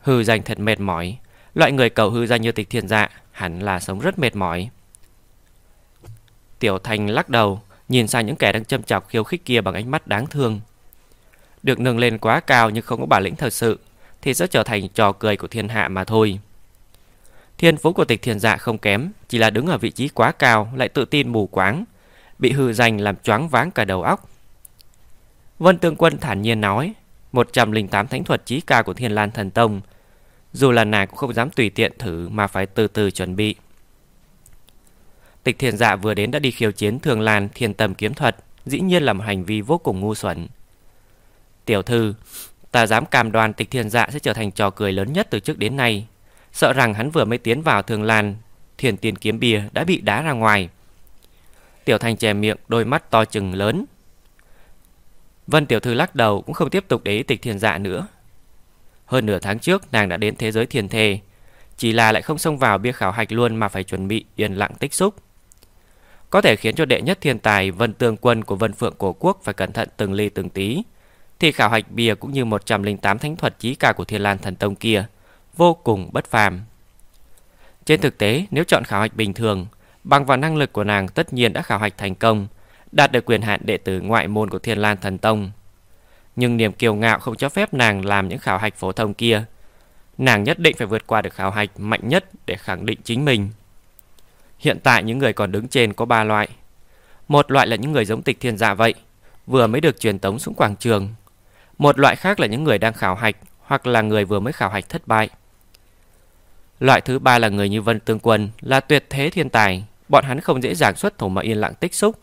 Hư danh thật mệt mỏi, loại người cầu hư ra như tịch thiên dạ hẳn là sống rất mệt mỏi. Tiểu Thành lắc đầu, nhìn sang những kẻ đang châm chọc khiêu khích kia bằng ánh mắt đáng thương. Được nâng lên quá cao nhưng không có bản lĩnh thật sự, thì sẽ trở thành trò cười của thiên hạ mà thôi. Thiên phú của tịch thiền dạ không kém, chỉ là đứng ở vị trí quá cao lại tự tin mù quáng, bị hư danh làm choáng váng cả đầu óc. Vân Tương Quân thản nhiên nói, 108 thánh thuật trí cao của Thiên Lan Thần Tông, dù là nàng cũng không dám tùy tiện thử mà phải từ từ chuẩn bị. Tịch thiền dạ vừa đến đã đi khiêu chiến Thường Lan Thiên Tâm Kiếm Thuật, dĩ nhiên là một hành vi vô cùng ngu xuẩn. Tiểu thư, ta dám cam đoan tịch thiền dạ sẽ trở thành trò cười lớn nhất từ trước đến nay, Sợ rằng hắn vừa mới tiến vào thường lan Thiền tiền kiếm bia đã bị đá ra ngoài Tiểu thành chè miệng Đôi mắt to chừng lớn Vân tiểu thư lắc đầu Cũng không tiếp tục để ý tịch thiền dạ nữa hơn nửa tháng trước nàng đã đến thế giới thiền thề Chỉ là lại không xông vào bia khảo hạch luôn Mà phải chuẩn bị yên lặng tích xúc Có thể khiến cho đệ nhất thiên tài Vân tương quân của Vân Phượng Cổ Quốc Phải cẩn thận từng ly từng tí Thì khảo hạch bia cũng như 108 thánh thuật trí cả của Thiên Lan Thần Tông kia vô cùng bất phàm. Trên thực tế, nếu chọn khảo hạch bình thường, bằng vào năng lực của nàng tất nhiên đã khảo hạch thành công, đạt được quyền hạn đệ tử ngoại môn của Thiên Lan Thần Tông. Nhưng niềm kiêu ngạo không cho phép nàng làm những khảo hạch phổ thông kia. Nàng nhất định phải vượt qua được khảo hạch mạnh nhất để khẳng định chính mình. Hiện tại những người còn đứng trên có ba loại. Một loại là những người giống tịch thiên dạ vậy, vừa mới được truyền tống xuống quảng trường. Một loại khác là những người đang khảo hạch hoặc là người vừa mới khảo hạch thất bại. Loại thứ ba là người như Vân Tương Quân là tuyệt thế thiên tài, bọn hắn không dễ dàng xuất thủ mà yên lặng tích xúc.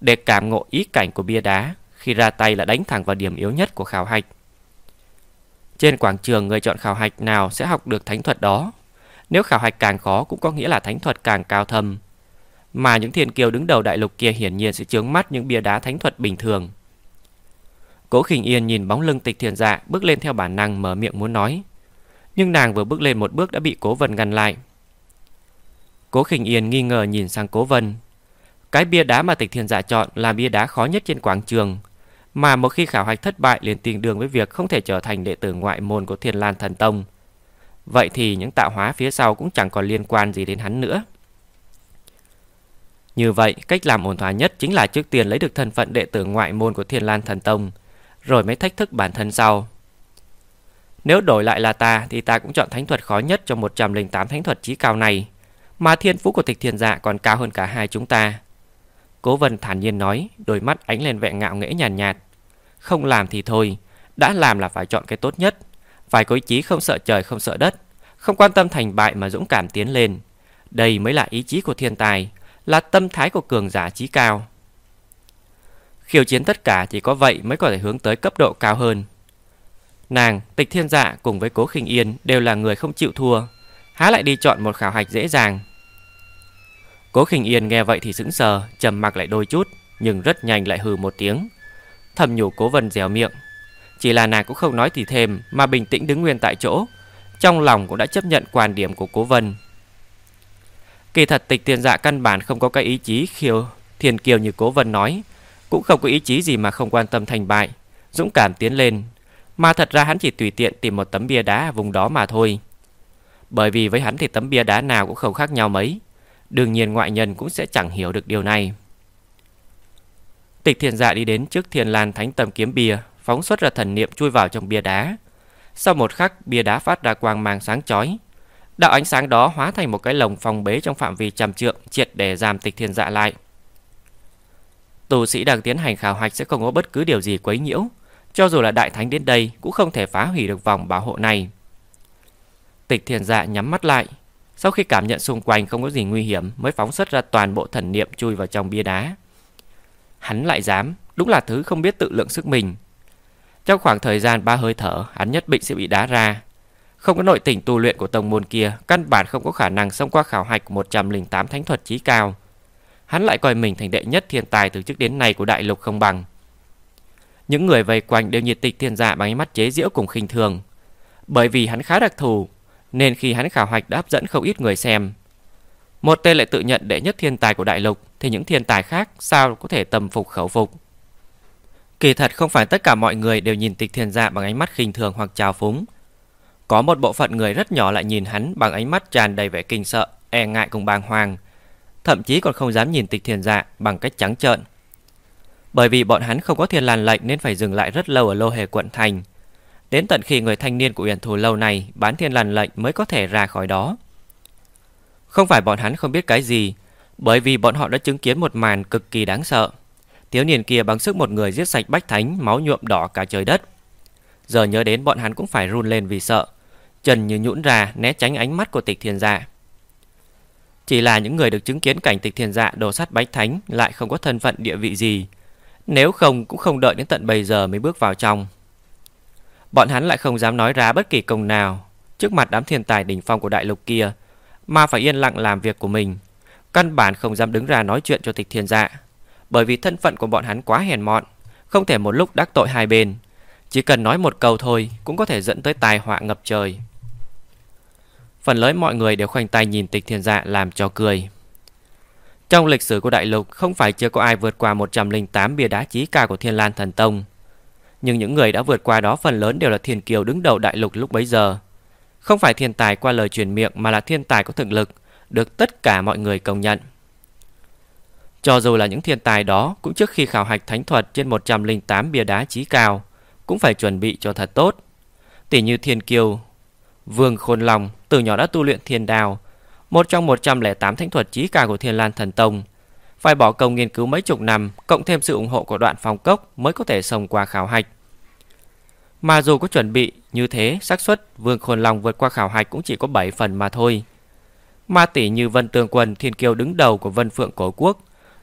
Để cảm ngộ ý cảnh của bia đá, khi ra tay là đánh thẳng vào điểm yếu nhất của khảo hạch. Trên quảng trường, người chọn khảo hạch nào sẽ học được thánh thuật đó. Nếu khảo hạch càng khó cũng có nghĩa là thánh thuật càng cao thâm. Mà những thiên kiều đứng đầu đại lục kia hiển nhiên sẽ chướng mắt những bia đá thánh thuật bình thường. Cố khinh yên nhìn bóng lưng tịch thiền dạ bước lên theo bản năng mở miệng muốn nói. Nhưng nàng vừa bước lên một bước đã bị Cố Vân ngăn lại Cố Khinh Yên nghi ngờ nhìn sang Cố Vân Cái bia đá mà tịch thiền dạ chọn là bia đá khó nhất trên quảng trường mà một khi khảo hạch thất bại liền tương đường với việc không thể trở thành đệ tử ngoại môn của Thiên Lan Thần Tông Vậy thì những tạo hóa phía sau cũng chẳng còn liên quan gì đến hắn nữa Như vậy, cách làm ổn thỏa nhất chính là trước tiên lấy được thân phận đệ tử ngoại môn của Thiên Lan Thần Tông Rồi mới thách thức bản thân sau nếu đổi lại là ta thì ta cũng chọn thánh thuật khó nhất trong 108 thánh thuật trí cao này. Mà thiên phú của tịch thiên dạ còn cao hơn cả hai chúng ta. Cố vân thản nhiên nói, đôi mắt ánh lên vẻ ngạo nghễ nhàn nhạt, nhạt. Không làm thì thôi, đã làm là phải chọn cái tốt nhất. Phải có ý chí không sợ trời không sợ đất, không quan tâm thành bại mà dũng cảm tiến lên. Đây mới là ý chí của thiên tài, là tâm thái của cường giả trí cao. Khiêu chiến tất cả chỉ có vậy mới có thể hướng tới cấp độ cao hơn. Nàng, tịch thiên dạ cùng với cố khinh yên đều là người không chịu thua. Há lại đi chọn một khảo hạch dễ dàng. Cố khinh yên nghe vậy thì sững sờ, trầm mặc lại đôi chút, nhưng rất nhanh lại hừ một tiếng. Thầm nhủ cố vân dẻo miệng. Chỉ là nàng cũng không nói gì thêm, mà bình tĩnh đứng nguyên tại chỗ. Trong lòng cũng đã chấp nhận quan điểm của cố vân. Kỳ thật tịch tiền dạ căn bản không có cái ý chí khiêu thiền kiều như cố vân nói. Cũng không có ý chí gì mà không quan tâm thành bại. Dũng cảm tiến lên mà thật ra hắn chỉ tùy tiện tìm một tấm bia đá ở vùng đó mà thôi Bởi vì với hắn thì tấm bia đá nào cũng không khác nhau mấy Đương nhiên ngoại nhân cũng sẽ chẳng hiểu được điều này Tịch thiền dạ đi đến trước thiền lan thánh tầm kiếm bia, Phóng xuất ra thần niệm chui vào trong bia đá Sau một khắc, bia đá phát ra quang mang sáng chói Đạo ánh sáng đó hóa thành một cái lồng phòng bế trong phạm vi trăm trượng, Triệt để giam tịch thiền dạ lại Tù sĩ đang tiến hành khảo hạch sẽ không có bất cứ điều gì quấy nhiễu, cho dù là đại thánh đến đây cũng không thể phá hủy được vòng bảo hộ này. Tịch thiền dạ nhắm mắt lại. Sau khi cảm nhận xung quanh không có gì nguy hiểm, mới phóng xuất ra toàn bộ thần niệm chui vào trong bia đá. Hắn lại dám, đúng là thứ không biết tự lượng sức mình. Trong khoảng thời gian ba hơi thở, hắn nhất định sẽ bị đá ra. Không có nội tình tu luyện của tông môn kia, căn bản không có khả năng xông qua khảo hạch của 108 thánh thuật chí cao. Hắn lại coi mình thành đệ nhất thiên tài từ trước đến nay của đại lục không bằng. Những người vây quanh đều nhiệt tịch thiên dạ bằng ánh mắt chế giễu cùng khinh thường. Bởi vì hắn khá đặc thù, nên khi hắn khảo hạch đã hấp dẫn không ít người xem. Một tên lại tự nhận đệ nhất thiên tài của đại lục thì những thiên tài khác sao có thể tầm phục khẩu phục. Kỳ thật không phải tất cả mọi người đều nhìn tịch thiên dạ bằng ánh mắt khinh thường hoặc trào phúng. Có một bộ phận người rất nhỏ lại nhìn hắn bằng ánh mắt tràn đầy vẻ kinh sợ, e ngại cùng bàng hoàng. Thậm chí còn không dám nhìn tịch thiên dạ bằng cách trắng trợn. Bởi vì bọn hắn không có thiên làn lệnh nên phải dừng lại rất lâu ở lô hề quận thành. Đến tận khi người thanh niên của Uyển Thù lâu này bán thiên làn lệnh mới có thể ra khỏi đó. Không phải bọn hắn không biết cái gì, bởi vì bọn họ đã chứng kiến một màn cực kỳ đáng sợ. Thiếu niên kia bằng sức một người giết sạch bách thánh, máu nhuộm đỏ cả trời đất. Giờ nhớ đến bọn hắn cũng phải run lên vì sợ. Trần như nhũn ra né tránh ánh mắt của tịch thiên dạ. Chỉ là những người được chứng kiến cảnh tịch thiên dạ đồ sát bách thánh lại không có thân phận địa vị gì. Nếu không cũng không đợi đến tận bây giờ mới bước vào trong. Bọn hắn lại không dám nói ra bất kỳ công nào trước mặt đám thiên tài đỉnh phong của đại lục kia, mà phải yên lặng làm việc của mình. Căn bản không dám đứng ra nói chuyện cho tịch thiên dạ, bởi vì thân phận của bọn hắn quá hèn mọn, không thể một lúc đắc tội hai bên. Chỉ cần nói một câu thôi cũng có thể dẫn tới tai họa ngập trời. Phần lớn mọi người đều khoanh tay nhìn tịch thiên dạ làm cho cười. Trong lịch sử của đại lục không phải chưa có ai vượt qua 108 bia đá chí ca của Thiên Lan Thần Tông. Nhưng những người đã vượt qua đó phần lớn đều là thiên kiều đứng đầu đại lục lúc bấy giờ. Không phải thiên tài qua lời truyền miệng mà là thiên tài có thực lực, được tất cả mọi người công nhận. Cho dù là những thiên tài đó cũng trước khi khảo hạch thánh thuật trên 108 bia đá trí cao, cũng phải chuẩn bị cho thật tốt. Tỷ như thiên kiều, vương khôn lòng từ nhỏ đã tu luyện thiên đào, một trong 108 thánh thuật trí cao của thiên lan thần tông, phải bỏ công nghiên cứu mấy chục năm, cộng thêm sự ủng hộ của đoạn phong cốc mới có thể sống qua khảo hạch. Mà dù có chuẩn bị như thế, xác suất Vương Khôn Long vượt qua khảo hạch cũng chỉ có 7 phần mà thôi. Ma tỷ như Vân tường Quân thiên kiêu đứng đầu của Vân Phượng Cổ Quốc,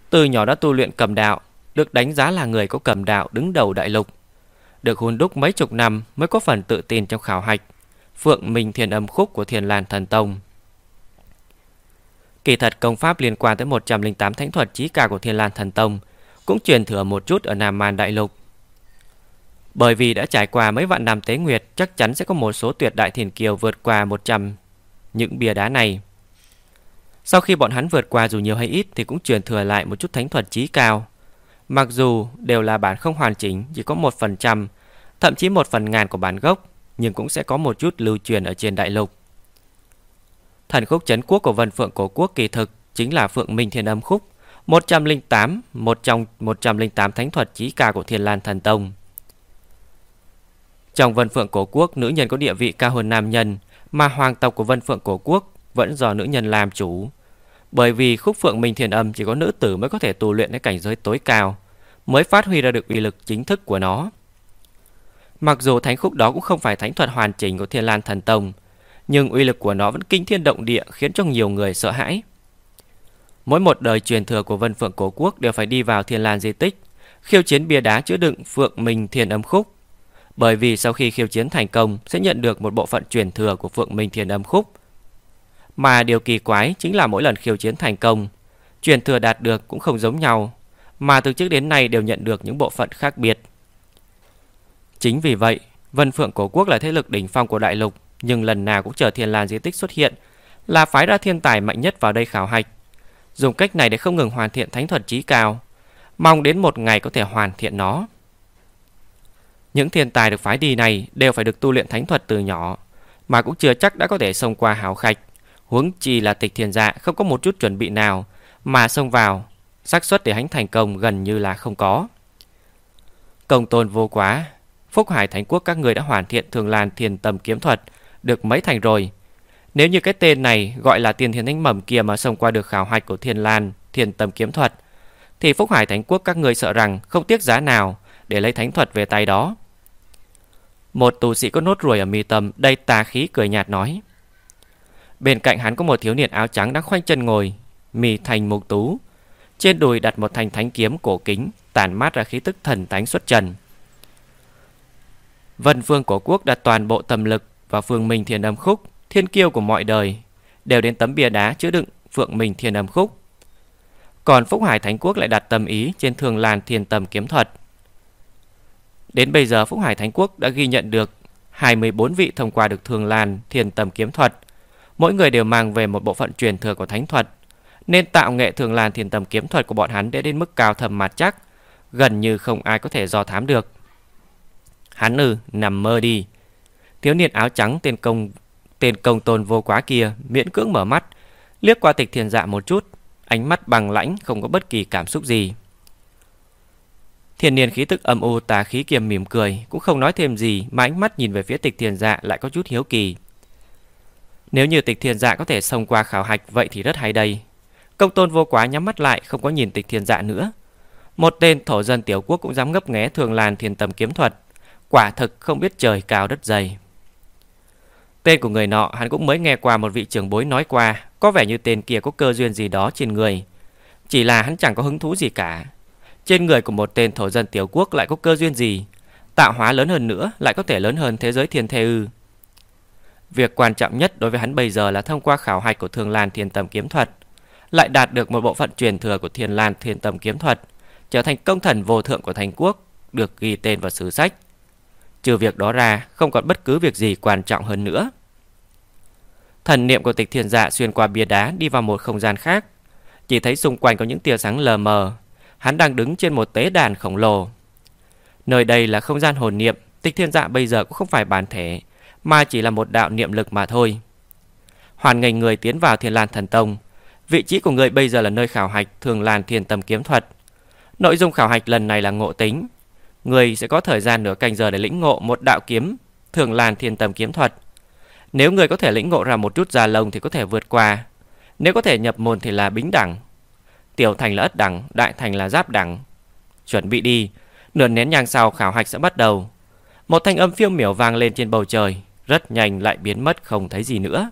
từ nhỏ đã tu luyện cầm đạo, được đánh giá là người có cầm đạo đứng đầu đại lục. Được hôn đúc mấy chục năm mới có phần tự tin trong khảo hạch. Phượng Minh Thiền Âm Khúc của Thiền Lan Thần Tông Kỳ thật công pháp liên quan tới 108 thánh thuật trí cao của Thiên Lan Thần Tông cũng truyền thừa một chút ở Nam Man Đại Lục. Bởi vì đã trải qua mấy vạn năm tế nguyệt, chắc chắn sẽ có một số tuyệt đại thiền kiều vượt qua 100 những bia đá này. Sau khi bọn hắn vượt qua dù nhiều hay ít thì cũng truyền thừa lại một chút thánh thuật trí cao. Mặc dù đều là bản không hoàn chỉnh, chỉ có 1%, thậm chí 1 phần ngàn của bản gốc, nhưng cũng sẽ có một chút lưu truyền ở trên đại lục. Thần khúc chấn quốc của Vân Phượng Cổ Quốc kỳ thực chính là Phượng Minh Thiên Âm Khúc, 108, một trong 108 thánh thuật trí ca của Thiên Lan Thần Tông. Trong Vân Phượng Cổ Quốc, nữ nhân có địa vị cao hơn nam nhân, mà hoàng tộc của Vân Phượng Cổ Quốc vẫn do nữ nhân làm chủ. Bởi vì khúc Phượng Minh thiền Âm chỉ có nữ tử mới có thể tu luyện đến cảnh giới tối cao, mới phát huy ra được uy lực chính thức của nó. Mặc dù thánh khúc đó cũng không phải thánh thuật hoàn chỉnh của Thiên Lan Thần Tông, nhưng uy lực của nó vẫn kinh thiên động địa khiến cho nhiều người sợ hãi. Mỗi một đời truyền thừa của Vân Phượng Cổ Quốc đều phải đi vào Thiên Lan di tích, khiêu chiến bia đá chứa đựng Phượng Minh thiền Âm Khúc. Bởi vì sau khi khiêu chiến thành công sẽ nhận được một bộ phận truyền thừa của Phượng Minh Thiên Âm Khúc. Mà điều kỳ quái chính là mỗi lần khiêu chiến thành công, truyền thừa đạt được cũng không giống nhau, mà từ trước đến nay đều nhận được những bộ phận khác biệt. Chính vì vậy, Vân Phượng Cổ Quốc là thế lực đỉnh phong của đại lục, nhưng lần nào cũng chờ Thiên Lan di tích xuất hiện, là phái ra thiên tài mạnh nhất vào đây khảo hạch. Dùng cách này để không ngừng hoàn thiện thánh thuật trí cao, mong đến một ngày có thể hoàn thiện nó. Những thiên tài được phái đi này đều phải được tu luyện thánh thuật từ nhỏ, mà cũng chưa chắc đã có thể xông qua hào khạch. Huống chi là tịch thiên dạ không có một chút chuẩn bị nào mà xông vào, xác suất để hắn thành công gần như là không có. Công tôn vô quá, Phúc Hải Thánh Quốc các người đã hoàn thiện Thường Lan thiền tầm kiếm thuật được mấy thành rồi. Nếu như cái tên này gọi là tiền thiên thánh mầm kia mà xông qua được khảo hạch của Thiên Lan, thiền tầm kiếm thuật, thì Phúc Hải Thánh Quốc các người sợ rằng không tiếc giá nào để lấy thánh thuật về tay đó. Một tù sĩ có nốt ruồi ở mi tâm đầy tà khí cười nhạt nói. Bên cạnh hắn có một thiếu niên áo trắng đang khoanh chân ngồi, mì thành mục tú. Trên đùi đặt một thanh thánh kiếm cổ kính, tàn mát ra khí tức thần tánh xuất trần. Vân Phương Cổ Quốc đặt toàn bộ tầm lực vào Phương Minh Thiền Âm Khúc, thiên kiêu của mọi đời, đều đến tấm bia đá chứa đựng Phượng Minh Thiền Âm Khúc. Còn Phúc Hải Thánh Quốc lại đặt tâm ý trên Thường làn Thiền Tầm Kiếm Thuật. Đến bây giờ Phúc Hải Thánh Quốc đã ghi nhận được 24 vị thông qua được Thường làn thiền Tầm Kiếm Thuật. Mỗi người đều mang về một bộ phận truyền thừa của Thánh Thuật. Nên tạo nghệ Thường làn thiền Tầm Kiếm Thuật của bọn hắn đã đến mức cao thầm mặt chắc, gần như không ai có thể dò thám được. Hắn ư, nằm mơ đi. Thiếu niên áo trắng tên công tên công tôn vô quá kia miễn cưỡng mở mắt, liếc qua tịch thiền dạ một chút, ánh mắt bằng lãnh không có bất kỳ cảm xúc gì. Thiên niên khí tức âm u tà khí kiềm mỉm cười, cũng không nói thêm gì mà ánh mắt nhìn về phía tịch thiền dạ lại có chút hiếu kỳ. Nếu như tịch thiền dạ có thể xông qua khảo hạch vậy thì rất hay đây. Công tôn vô quá nhắm mắt lại không có nhìn tịch thiền dạ nữa. Một tên thổ dân tiểu quốc cũng dám ngấp nghé thường làn thiền tầm kiếm thuật. Quả thực không biết trời cao đất dày. Tên của người nọ hắn cũng mới nghe qua một vị trưởng bối nói qua, có vẻ như tên kia có cơ duyên gì đó trên người. Chỉ là hắn chẳng có hứng thú gì cả. Trên người của một tên thổ dân tiểu quốc lại có cơ duyên gì? Tạo hóa lớn hơn nữa lại có thể lớn hơn thế giới thiên thê ư? Việc quan trọng nhất đối với hắn bây giờ là thông qua khảo hạch của Thường Lan Thiên Tầm Kiếm Thuật, lại đạt được một bộ phận truyền thừa của Thiên Lan Thiên Tầm Kiếm Thuật, trở thành công thần vô thượng của thành quốc, được ghi tên vào sử sách. Trừ việc đó ra, không còn bất cứ việc gì quan trọng hơn nữa. Thần niệm của tịch thiền dạ xuyên qua bia đá đi vào một không gian khác. Chỉ thấy xung quanh có những tia sáng lờ mờ. Hắn đang đứng trên một tế đàn khổng lồ. Nơi đây là không gian hồn niệm, tịch thiên dạ bây giờ cũng không phải bản thể, mà chỉ là một đạo niệm lực mà thôi. Hoàn ngành người tiến vào Thiên Lan Thần Tông. Vị trí của người bây giờ là nơi khảo hạch Thường làn Thiên Tâm Kiếm Thuật. Nội dung khảo hạch lần này là ngộ tính. Người sẽ có thời gian nửa canh giờ để lĩnh ngộ một đạo kiếm Thường làn Thiên Tâm Kiếm Thuật. Nếu người có thể lĩnh ngộ ra một chút già lông thì có thể vượt qua. Nếu có thể nhập môn thì là bính đẳng. Tiểu thành là ất đẳng, đại thành là giáp đẳng. Chuẩn bị đi, nửa nén nhang sau khảo hạch sẽ bắt đầu. Một thanh âm phiêu miểu vang lên trên bầu trời, rất nhanh lại biến mất không thấy gì nữa.